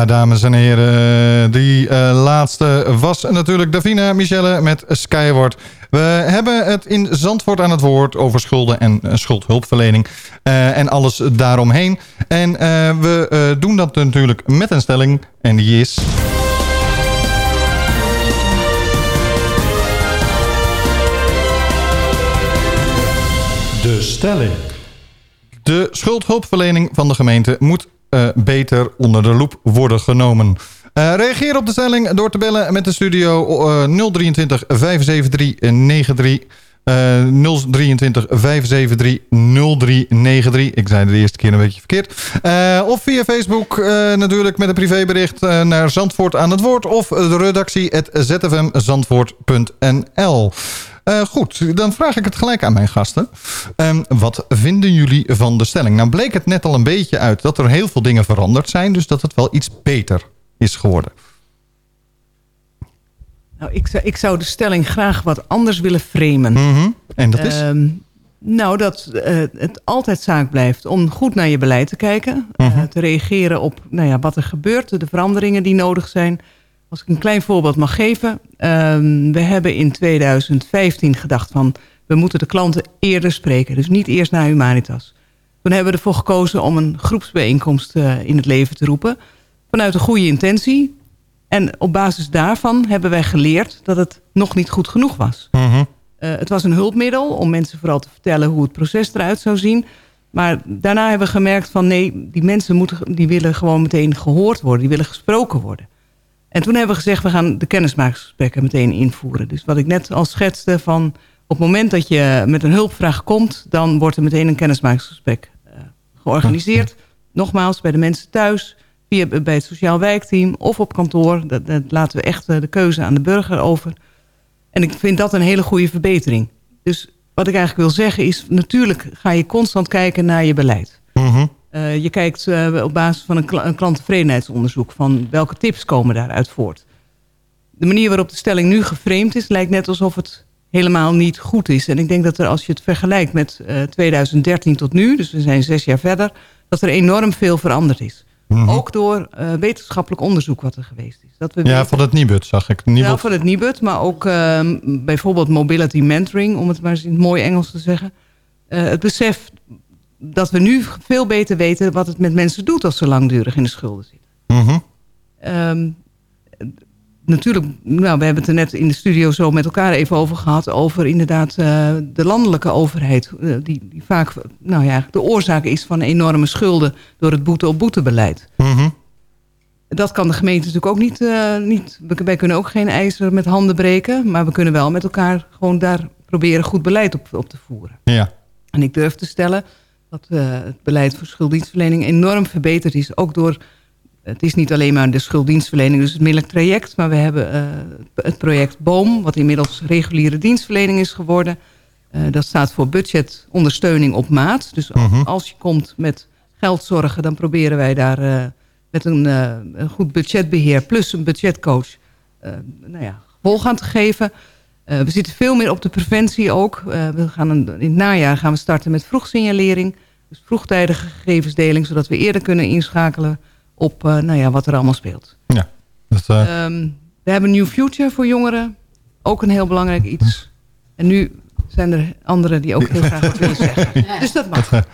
Ja, dames en heren. Die eh, laatste was natuurlijk Davina Michelle met Skyward. We hebben het in Zandvoort aan het woord over schulden en eh, schuldhulpverlening. eh, en alles daaromheen. En eh, we eh, doen dat natuurlijk met een stelling. En die is... De stelling. De schuldhulpverlening van de gemeente moet eh, beter onder de loep worden genomen. Eh, reageer op de stelling door te bellen met de studio eh 023 573 93 eh 023 573 0393. Ik zei de eerste keer een beetje verkeerd. Eh, of via Facebook eh, natuurlijk met een privébericht eh, naar Zandvoort aan het woord. Of de redactie zfmzandvoort.nl. Goed, dan vraag ik het gelijk aan mijn gasten. Ehm, wat vinden jullie van de stelling? Nou bleek het net al een beetje uit dat er heel veel dingen veranderd zijn. Dus dat het wel iets beter is geworden. Nou, ik, zou- ik zou de stelling graag wat anders willen framen. Mhm. En dat is? Ehm, nou, dat eh, het altijd zaak blijft om goed naar je beleid te kijken. eh, Mhm. te reageren op nou ja, wat er gebeurt, de veranderingen die nodig zijn. Als ik een klein voorbeeld mag geven. ehm, we hebben in 2015 gedacht van... we moeten de klanten eerder spreken. Dus niet eerst naar Humanitas. Toen hebben we ervoor gekozen om een groepsbijeenkomst eh, in het leven te roepen. Vanuit een goede intentie. En op basis daarvan hebben wij geleerd dat het nog niet goed genoeg was. Mhm. Eh, het was een hulpmiddel om mensen vooral te vertellen hoe het proces eruit zou zien. Maar daarna hebben we gemerkt van nee, die mensen moeten, die willen gewoon meteen gehoord worden. Die willen gesproken worden. En toen hebben we gezegd, we gaan de kennismakingsgesprekken meteen invoeren. Dus wat ik net al schetste van op het moment dat je met een hulpvraag komt... dan wordt er meteen een kennismakingsgesprek eh, georganiseerd. Nogmaals, bij de mensen thuis, via, bij het sociaal wijkteam of op kantoor. Dat, dat laten we echt eh, de keuze aan de burger over. En ik vind dat een hele goede verbetering. Dus wat ik eigenlijk wil zeggen is... natuurlijk ga je constant kijken naar je beleid. Mhm. Eh, je kijkt eh, op basis van een, een klanttevredenheidsonderzoek... van welke tips komen daaruit voort. De manier waarop de stelling nu geframed is... lijkt net alsof het helemaal niet goed is. En ik denk dat er, als je het vergelijkt met eh, 2013 tot nu... dus we zijn zes jaar verder... dat er enorm veel veranderd is. Ook door eh, wetenschappelijk onderzoek wat er geweest is. Dat we Ja, weten- van het Nibud zag ik. Nibud. ja, van het Nibud, maar ook ehm, bijvoorbeeld mobility mentoring, om het maar eens in het mooi Engels te zeggen. Eh, het besef dat we nu veel beter weten wat het met mensen doet als ze langdurig in de schulden zitten. Mhm. Ehm, natuurlijk, nou, we hebben het er net in de studio zo met elkaar even over gehad... over inderdaad eh, de landelijke overheid... eh, die, die vaak nou ja, de oorzaak is van enorme schulden... door het boete-op-boete-beleid. Mhm. Dat kan de gemeente natuurlijk ook niet, eh, niet. Wij kunnen ook geen ijzer met handen breken. Maar we kunnen wel met elkaar gewoon daar proberen goed beleid op, op te voeren. Ja. En ik durf te stellen dat het beleid voor schulddienstverlening enorm verbeterd is. Ook door, het is niet alleen maar de schulddienstverlening, dus het middelijk traject. Maar we hebben eh, het project BOOM, wat inmiddels reguliere dienstverlening is geworden. Eh, dat staat voor budgetondersteuning op maat. Dus als, Mhm. als je komt met geldzorgen, dan proberen wij daar eh, met een, een goed budgetbeheer plus een budgetcoach nou ja, gevolg aan te geven. We zitten veel meer op de preventie ook. We gaan een, in het najaar gaan we starten met vroegsignalering. Dus vroegtijdige gegevensdeling, zodat we eerder kunnen inschakelen op eh, nou ja, wat er allemaal speelt. Ja, dat, eh, Ehm, we hebben New Future voor jongeren. Ook een heel belangrijk iets. En nu zijn er anderen die ook heel graag wat willen zeggen. *laughs* Dus dat mag. dat, eh,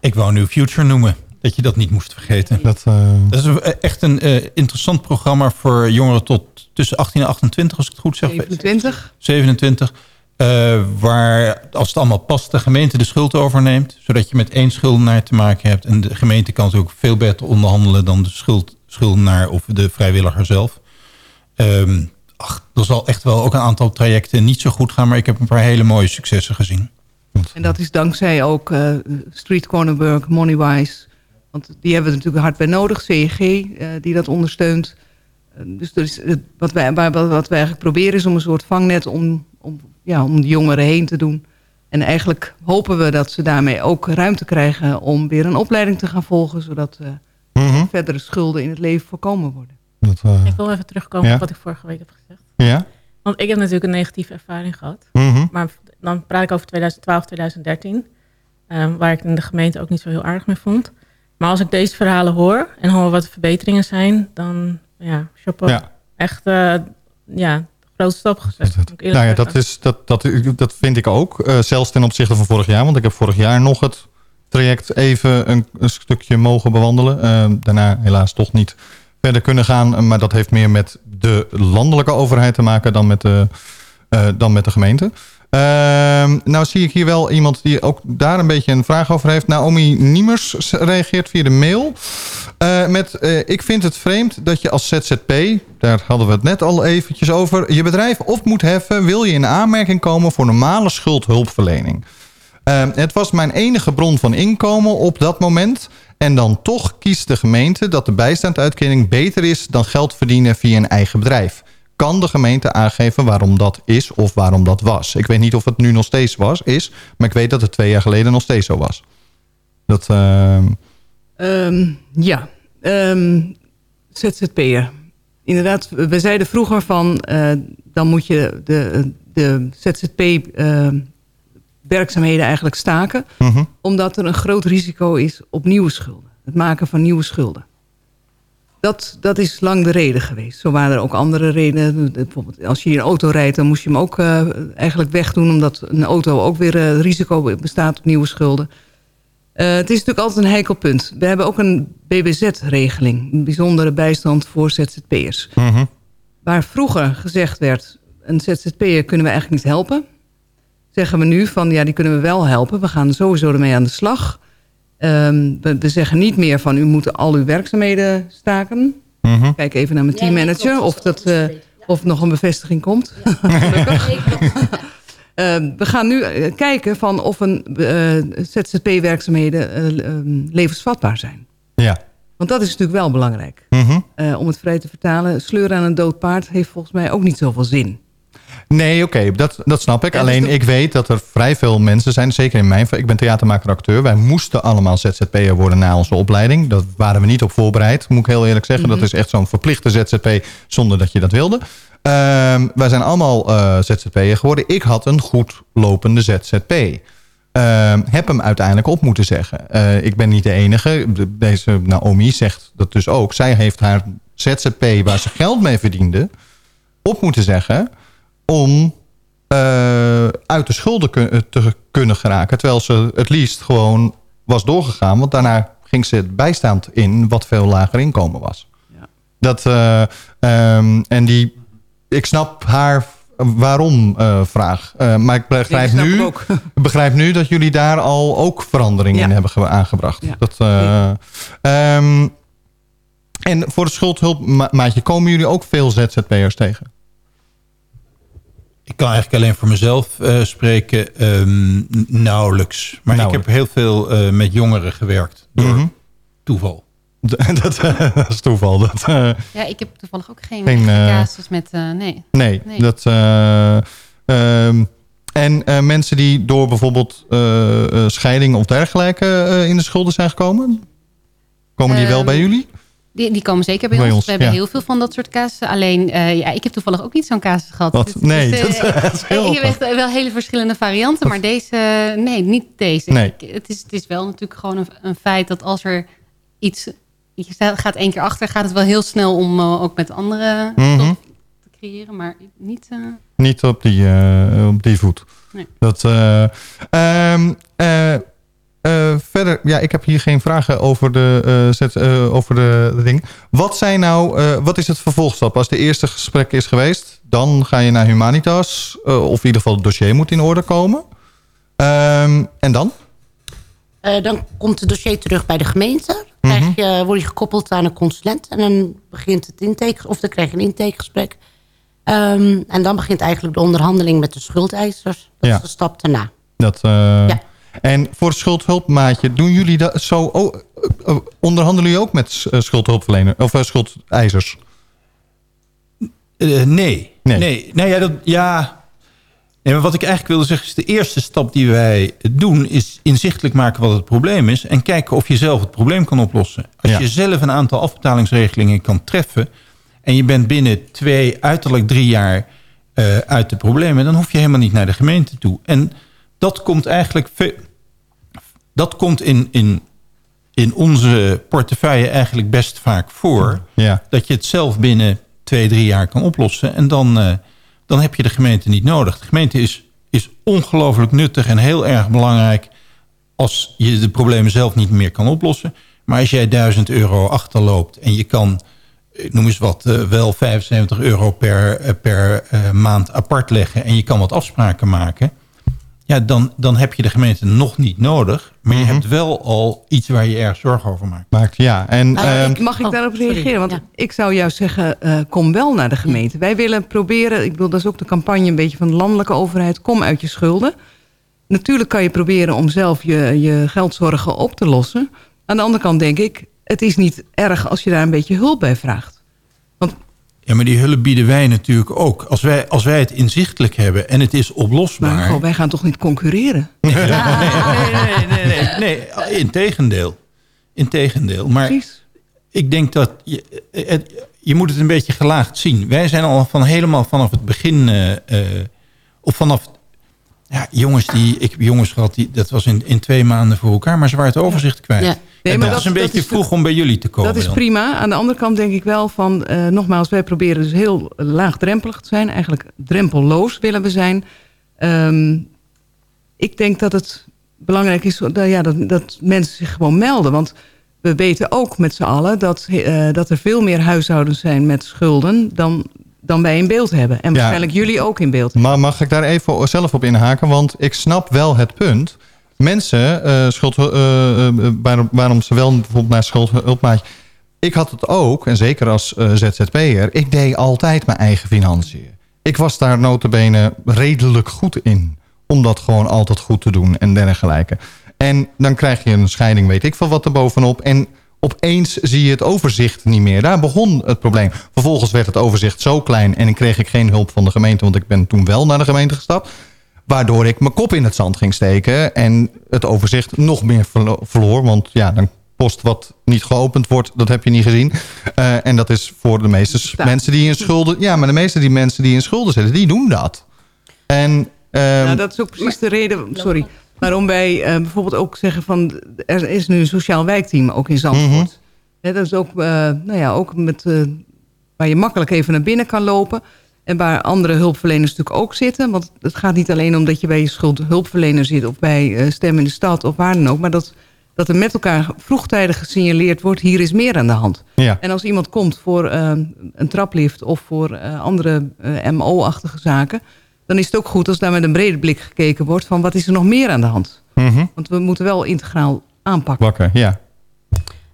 Ik wou New Future noemen. Dat je dat niet moest vergeten. dat, eh, Dat is een- echt een eh, interessant programma voor jongeren tot tussen 18 en 28, als ik het goed zeg. 27. 27. Eh, waar, als het allemaal past, de gemeente de schuld overneemt. Zodat je met één schuldenaar te maken hebt. En de gemeente kan ook veel beter onderhandelen dan de schuld, schuldenaar of de vrijwilliger zelf. Ehm, ach, er zal echt wel ook een aantal trajecten niet zo goed gaan. Maar ik heb een paar hele mooie successen gezien. En dat is dankzij ook eh, Street Corner Work, Moneywise. Want die hebben we natuurlijk hard bij nodig. CEG, eh, die dat ondersteunt. Eh, dus dat is, het- wat, wij, wat, wat wij eigenlijk proberen is om een soort vangnet om, om, ja, om de jongeren heen te doen. En eigenlijk hopen we dat ze daarmee ook ruimte krijgen om weer een opleiding te gaan volgen. Zodat eh, verdere schulden in het leven voorkomen worden. dat, eh, Ik wil even terugkomen Ja? op wat ik vorige week heb gezegd. ja? Want ik heb natuurlijk een negatieve ervaring gehad. Mhm. Maar dan praat ik over 2012, 2013. ehm, waar ik in de gemeente ook niet zo heel aardig mee vond. Maar als ik deze verhalen hoor en hoor wat de verbeteringen zijn, dan ja, chapeau. Ja. Echt, eh, ja, grote stap gezet. eerlijk Nou ja, zeggen. dat, is, dat, dat, dat vind ik ook. eh, zelfs ten opzichte van vorig jaar. Want ik heb vorig jaar nog het traject even een, een stukje mogen bewandelen. Eh, daarna helaas toch niet verder kunnen gaan. Maar dat heeft meer met de landelijke overheid te maken dan met de, eh, dan met de gemeente. Ehm, nou zie ik hier wel iemand die ook daar een beetje een vraag over heeft. Naomi Niemers reageert via de mail. Eh, met, eh, ik vind het vreemd dat je als ZZP, daar hadden we het net al eventjes over, je bedrijf op moet heffen, wil je in aanmerking komen voor normale schuldhulpverlening. Eh, het was mijn enige bron van inkomen op dat moment. En dan toch kiest de gemeente dat de bijstandsuitkering beter is dan geld verdienen via een eigen bedrijf. Kan de gemeente aangeven waarom dat is of waarom dat was? Ik weet niet of het nu nog steeds was, is, maar ik weet dat het twee jaar geleden nog steeds zo was. Dat, ehm, Ehm, ja, Ehm ZZP'er. Inderdaad, we zeiden vroeger van... eh, dan moet je de, de ZZP-werkzaamheden eigenlijk staken... mhm. omdat er een groot risico is op nieuwe schulden. Het maken van nieuwe schulden. Dat, dat is lang de reden geweest. Zo waren er ook andere redenen. Bijvoorbeeld als je een auto rijdt, dan moest je hem ook eh, eigenlijk wegdoen... omdat een auto ook weer eh, risico bestaat op nieuwe schulden. Eh, het is natuurlijk altijd een heikel punt. We hebben ook een BBZ-regeling. Een bijzondere bijstand voor ZZP'ers. Mhm. Waar vroeger gezegd werd... een ZZP'er kunnen we eigenlijk niet helpen. Zeggen we nu van, ja, die kunnen we wel helpen. We gaan sowieso ermee aan de slag. Ehm, we, we zeggen niet meer van... u moet al uw werkzaamheden staken. Mhm. Kijk even naar mijn teammanager... of, dat, eh, of nog een bevestiging komt. Gelukkig. *laughs* Ehm, we gaan nu eh, kijken van of een eh, ZZP-werkzaamheden eh, ehm, levensvatbaar zijn. Ja. Want dat is natuurlijk wel belangrijk. Mhm. Eh, om het vrij te vertalen, sleuren aan een dood paard heeft volgens mij ook niet zoveel zin. Nee, oké, dat, dat snap ik. Ja, Alleen dus ik weet dat er vrij veel mensen zijn, zeker in mijn... Ik ben theatermaker-acteur. Wij moesten allemaal ZZP'er worden na onze opleiding. Dat waren we niet op voorbereid, moet ik heel eerlijk zeggen. Mhm. Dat is echt zo'n verplichte ZZP zonder dat je dat wilde. Ehm, wij zijn allemaal eh ZZP'er geworden. Ik had een goed lopende ZZP. Ehm, heb hem uiteindelijk op moeten zeggen. Eh, ik ben niet de enige. De- Deze Naomi zegt dat dus ook. Zij heeft haar ZZP waar ze geld mee verdiende... op moeten zeggen om eh, uit de schulden kun- te kunnen geraken. Terwijl ze het liefst gewoon was doorgegaan. Want daarna ging ze het bijstaand in wat veel lager inkomen was. Dat, eh, ehm, en die, ik snap haar waarom eh, vraag. Eh, maar ik begrijp, nu, ook. *laughs* begrijp nu dat jullie daar al ook veranderingen in hebben ge- aangebracht. Dat, eh, ehm, en voor het schuldhulpmaatje komen jullie ook veel ZZP'ers tegen? Ik kan eigenlijk alleen voor mezelf eh, spreken. ehm, n- nauwelijks. Maar ik heb heel veel eh, met jongeren gewerkt. Door Mhm. toeval. *laughs* dat, dat is toeval. Dat, eh, Ja, ik heb toevallig ook geen, Geen, eh, casus met... eh, nee. Nee, dat... eh, ehm, en eh, mensen die door bijvoorbeeld eh, eh, scheiding of dergelijke eh, in de schulden zijn gekomen? Komen die wel Ehm, bij jullie? Die, die komen zeker bij, Bij ons. ons, We hebben ja. heel veel van dat soort casussen. Alleen, eh, ja, ik heb toevallig ook niet zo'n casus gehad. Wat? Dus- Nee, dus, eh, *laughs* dat- is heel Ik heb echt wel hele verschillende varianten. Maar deze, eh, nee, niet deze. Nee. Ik- het, is, het is wel natuurlijk gewoon een, een feit dat als er iets... Je gaat één keer achter, gaat het wel heel snel om ook met andere stof te creëren. Maar niet... Niet op die, op die voet. Nee. Dat, eh, eh, verder, ja, ik heb hier geen vragen over de, eh, zet, eh, over de, de ding. Wat zijn nou, wat is het vervolgstap? Als de eerste gesprek is geweest, dan ga je naar Humanitas. of in ieder geval het dossier moet in orde komen. Ehm, en dan? Dan komt het dossier terug bij de gemeente. Mhm. Krijg je, word je gekoppeld aan een consulent. En dan begint het intake, of dan krijg je een intakegesprek. Ehm, en dan begint eigenlijk de onderhandeling met de schuldeisers. Dat Ja. is de stap daarna. Dat, eh, En voor schuldhulpmaatje, doen jullie dat zo? Oh, onderhandelen jullie ook met eh, schuldhulpverleners of eh, schuldeisers? Eh, nee. Nee. Nou ja, dat, ja. Nee, maar wat ik eigenlijk wilde zeggen is... de eerste stap die wij doen... is inzichtelijk maken wat het probleem is... en kijken of je zelf het probleem kan oplossen. Als Ja. je zelf een aantal afbetalingsregelingen kan treffen... en je bent binnen twee, uiterlijk drie jaar uit de problemen... dan hoef je helemaal niet naar de gemeente toe. En dat komt eigenlijk... Dat komt in, in, in onze portefeuille eigenlijk best vaak voor. Ja. Dat je het zelf binnen twee, drie jaar kan oplossen. En dan, eh, dan heb je de gemeente niet nodig. De gemeente is, is ongelooflijk nuttig en heel erg belangrijk... als je de problemen zelf niet meer kan oplossen. Maar als jij 1000 euro achterloopt en je kan, eh, noem eens wat... eh, wel 75 euro per, per maand apart leggen... en je kan wat afspraken maken... Ja, dan, dan heb je de gemeente nog niet nodig. Maar je hebt wel al iets waar je erg zorgen over maakt. Maakt, ja. En, Nou, ehm, ik- mag ik oh, daarop sorry. reageren? Want Ja. ik zou juist zeggen, eh, kom wel naar de gemeente. Wij willen proberen, ik bedoel, dat is ook de campagne een beetje van de landelijke overheid. Kom uit je schulden. Natuurlijk kan je proberen om zelf je, je geldzorgen op te lossen. Aan de andere kant denk ik, het is niet erg als je daar een beetje hulp bij vraagt. Ja, maar die hulp bieden wij natuurlijk ook. Als wij, als wij het inzichtelijk hebben en het is oplosbaar... Maar goh, wij gaan toch niet concurreren? nee, nee, nee, nee, nee, integendeel. Integendeel. Maar ik denk dat je, het, je moet het een beetje gelaagd zien. Wij zijn al van helemaal vanaf het begin... eh, eh, of vanaf... Ja, jongens, die, ik heb jongens gehad, die, dat was in, in twee maanden voor elkaar... maar ze waren het overzicht kwijt. Ja. Nee, maar dat, is een dat beetje is vroeg om bij jullie te komen. Dat is dan. prima. Aan de andere kant denk ik wel van... eh, nogmaals, wij proberen dus heel laagdrempelig te zijn. Eigenlijk drempelloos willen we zijn. Ehm, ik denk dat het belangrijk is dat, ja, dat, dat mensen zich gewoon melden. Want we weten ook met z'n allen... Dat, eh, dat er veel meer huishoudens zijn met schulden... dan, dan wij in beeld hebben. En Ja. waarschijnlijk jullie ook in beeld. Maar mag ik daar even zelf op inhaken? Want ik snap wel het punt. Mensen, eh, schuld, eh, eh, waarom, waarom ze wel bijvoorbeeld naar schuldhulpmaatje... Ik had het ook, en zeker als ZZP'er... ik deed altijd mijn eigen financiën. Ik was daar notabene redelijk goed in. Om dat gewoon altijd goed te doen en dergelijke. En dan krijg je een scheiding, weet ik veel wat er bovenop. En opeens zie je het overzicht niet meer. Daar begon het probleem. Vervolgens werd het overzicht zo klein... en kreeg ik geen hulp van de gemeente... want ik ben toen wel naar de gemeente gestapt. Waardoor ik mijn kop in het zand ging steken... en het overzicht nog meer verlo- verloor. Want ja, dan post wat niet geopend wordt, dat heb je niet gezien. Eh, en dat is voor de meeste s- mensen die in schulden... Ja, maar de meeste die mensen die in schulden zitten, die doen dat. En... ehm, Nou, dat is ook precies de reden sorry, waarom wij eh, bijvoorbeeld ook zeggen van... er is nu een sociaal wijkteam ook in Zandvoort. Hè, dat is ook, eh, nou ja, ook met, waar je makkelijk even naar binnen kan lopen... en waar andere hulpverleners natuurlijk ook zitten. Want het gaat niet alleen om dat je bij je schuldhulpverlener zit... of bij eh, Stem in de Stad of waar dan ook... maar dat, dat er met elkaar vroegtijdig gesignaleerd wordt... hier is meer aan de hand. Ja. En als iemand komt voor eh, een traplift of voor eh, andere MO-achtige zaken... dan is het ook goed als daar met een brede blik gekeken wordt... van wat is er nog meer aan de hand? mhm, Want we moeten wel integraal aanpakken. Wakker, ja.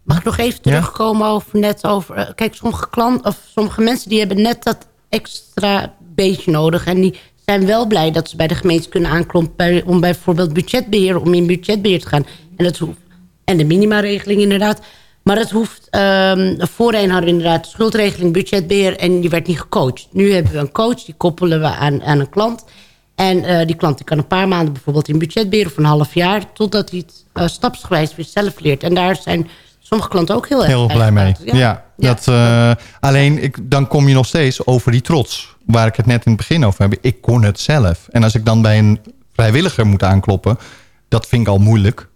Mag ik nog even terugkomen over net over... kijk, sommige klanten of sommige mensen die hebben net dat extra beetje nodig. En die zijn wel blij dat ze bij de gemeente kunnen aankloppen... bij- om bijvoorbeeld budgetbeheer, om in budgetbeheer te gaan. En, dat hoeft, en de minimaregeling inderdaad. Maar dat hoeft... ehm, voorheen hadden we inderdaad schuldregeling, budgetbeheer... en die werd niet gecoacht. Nu hebben we een coach, die koppelen we aan, aan een klant... En eh, die klant die kan een paar maanden bijvoorbeeld in budgetbeheer... of een half jaar, totdat hij het eh, stapsgewijs weer zelf leert. En daar zijn sommige klanten ook heel erg Heel blij mee. Ja, dat, eh, alleen ik, dan kom je nog steeds over die trots. Waar ik het net in het begin over heb. Ik kon het zelf. En als ik dan bij een vrijwilliger moet aankloppen... dat vind ik al moeilijk.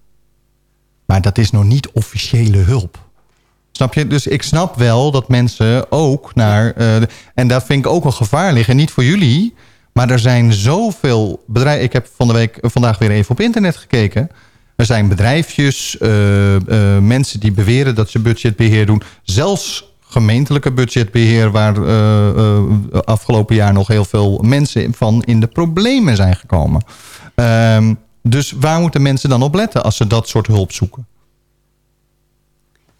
Maar dat is nog niet officiële hulp. Snap je? Dus ik snap wel dat mensen ook naar... eh, en daar vind ik ook een gevaar liggen. Niet voor jullie, maar er zijn zoveel bedrijven... Ik heb van de week, vandaag weer even op internet gekeken... Er zijn bedrijfjes, eh, eh, mensen die beweren dat ze budgetbeheer doen. Zelfs gemeentelijke budgetbeheer... waar eh, afgelopen jaar nog heel veel mensen van in de problemen zijn gekomen. Ehm, dus waar moeten mensen dan op letten als ze dat soort hulp zoeken?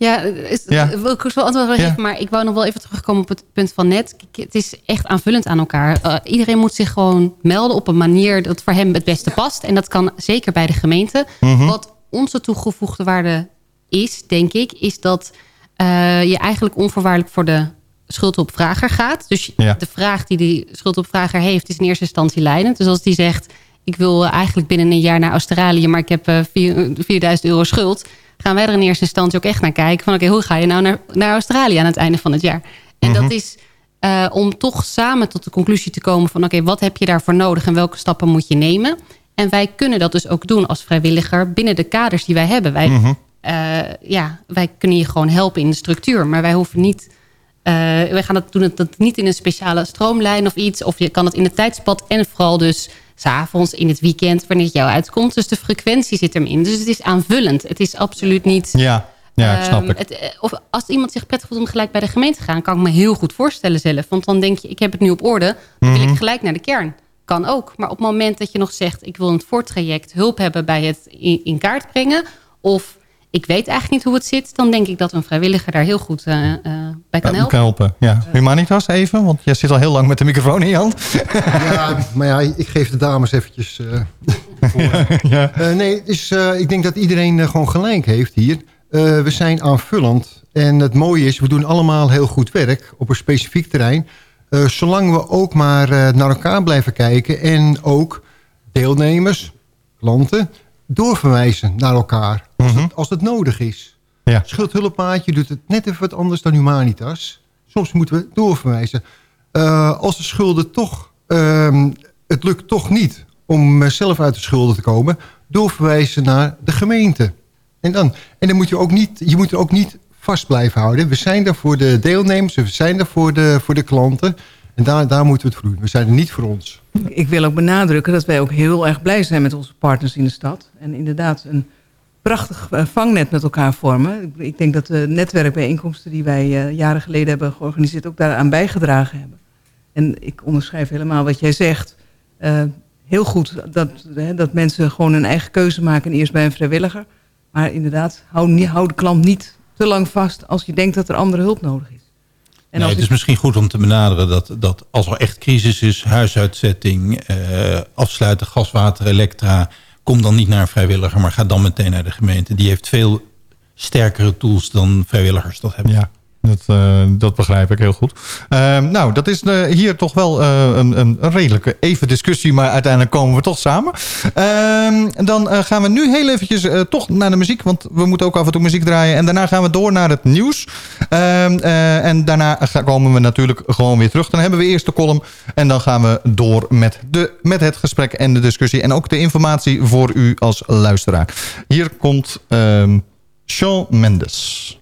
Ja, is, Ja. wil ik wel antwoord wel Ja. geven, maar ik wou nog wel even terugkomen op het punt van net. Het is echt aanvullend aan elkaar. Eh, iedereen moet zich gewoon melden op een manier dat voor hem het beste past. En dat kan zeker bij de gemeente. Mhm. Wat onze toegevoegde waarde is, denk ik, is dat eh, je eigenlijk onvoorwaardelijk voor de schuldhulpvrager gaat. Dus Ja. de vraag die die schuldhulpvrager heeft is in eerste instantie leidend. Dus als die zegt, ik wil eigenlijk binnen een jaar naar Australië... maar ik heb eh, vier- 4000 euro schuld... gaan wij er in eerste instantie ook echt naar kijken... van oké, hoe ga je nou naar, naar Australië aan het einde van het jaar? En Mhm. dat is eh, om toch samen tot de conclusie te komen van... oké, wat heb je daarvoor nodig en welke stappen moet je nemen? En wij kunnen dat dus ook doen als vrijwilliger... binnen de kaders die wij hebben. Wij, Mhm. eh, ja, wij kunnen je gewoon helpen in de structuur... maar wij hoeven niet... eh, wij gaan dat doen het dat niet in een speciale stroomlijn of iets. Of je kan het in het tijdspad en vooral dus s'avonds, in het weekend, wanneer het jou uitkomt. Dus de frequentie zit erin. Dus het is aanvullend. Het is absoluut niet... Ja, ja ik snap Ehm, het. eh, of als iemand zich prettig voelt om gelijk bij de gemeente te gaan... kan ik me heel goed voorstellen zelf. Want dan denk je, ik heb het nu op orde. Dan wil Mhm. ik gelijk naar de kern. Kan ook. Maar op het moment dat je nog zegt... ik wil in het voortraject hulp hebben bij het in, in kaart brengen... of ik weet eigenlijk niet hoe het zit... dan denk ik dat een vrijwilliger daar heel goed eh, eh, bij kan Ja, helpen. kan helpen. Ja. Humanitas even, want jij zit al heel lang met de microfoon in je hand. Ja, maar ja, ik geef de dames eventjes eh, *laughs* voor. Eh, nee, dus, eh, ik denk dat iedereen gewoon gelijk heeft hier. Eh, we zijn aanvullend. En het mooie is, we doen allemaal heel goed werk op een specifiek terrein. Eh, zolang we ook maar eh, naar elkaar blijven kijken... en ook deelnemers, klanten, doorverwijzen naar elkaar. Als, het, als het nodig is. Ja. Schuldhulpmaatje doet het net even wat anders dan Humanitas. Soms moeten we doorverwijzen. Eh, als de schulden toch... ehm, het lukt toch niet om eh, zelf uit de schulden te komen... doorverwijzen naar de gemeente. En dan, en dan moet je ook niet... Je moet er ook niet vast blijven houden. We zijn er voor de deelnemers. We zijn er voor de, voor de klanten. En daar, daar moeten we het voor. We zijn er niet voor ons. Ik wil ook benadrukken dat wij ook heel erg blij zijn met onze partners in de stad. En inderdaad een prachtig eh, vangnet met elkaar vormen. Ik- denk dat de netwerkbijeenkomsten die wij eh, jaren geleden hebben georganiseerd... ook daaraan bijgedragen hebben. En ik onderschrijf helemaal wat jij zegt. Eh, heel goed dat, hè, dat mensen gewoon een eigen keuze maken... eerst bij een vrijwilliger. Maar inderdaad, hou, hou de klant niet te lang vast... als je denkt dat er andere hulp nodig is. En Nee, als het ik- is misschien goed om te benaderen dat, dat als er echt crisis is, huisuitzetting, eh, afsluiten, gas, water, elektra, kom dan niet naar een vrijwilliger, maar ga dan meteen naar de gemeente. Die heeft veel sterkere tools dan vrijwilligers dat hebben. Ja. Dat, eh, dat begrijp ik heel goed. Ehm, nou, dat is eh, hier toch wel eh, een, een redelijke even discussie, maar uiteindelijk komen we toch samen. Ehm, dan gaan we nu heel eventjes toch naar de muziek, want we moeten ook af en toe muziek draaien. En daarna gaan we door naar het nieuws. Ehm, eh, en daarna komen we natuurlijk gewoon weer terug. Dan hebben we eerst de column en dan gaan we door met, de, met het gesprek en de discussie. En ook de informatie voor u als luisteraar. Hier komt Shawn Mendes.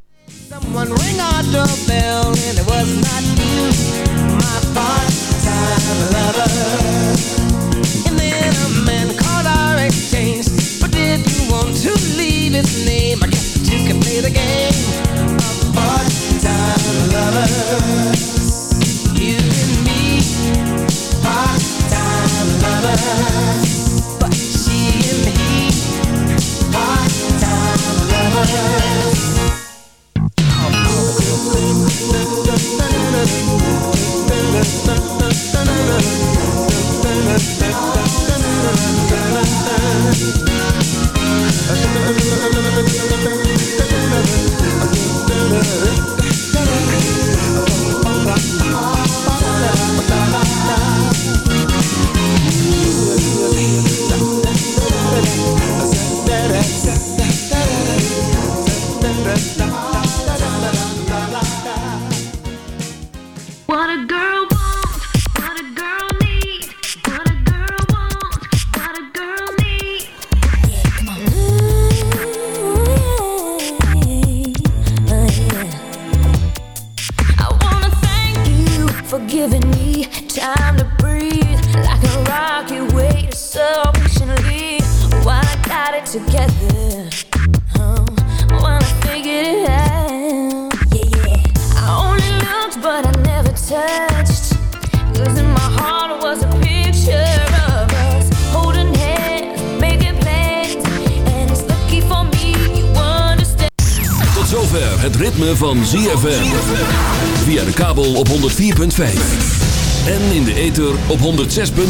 106.9.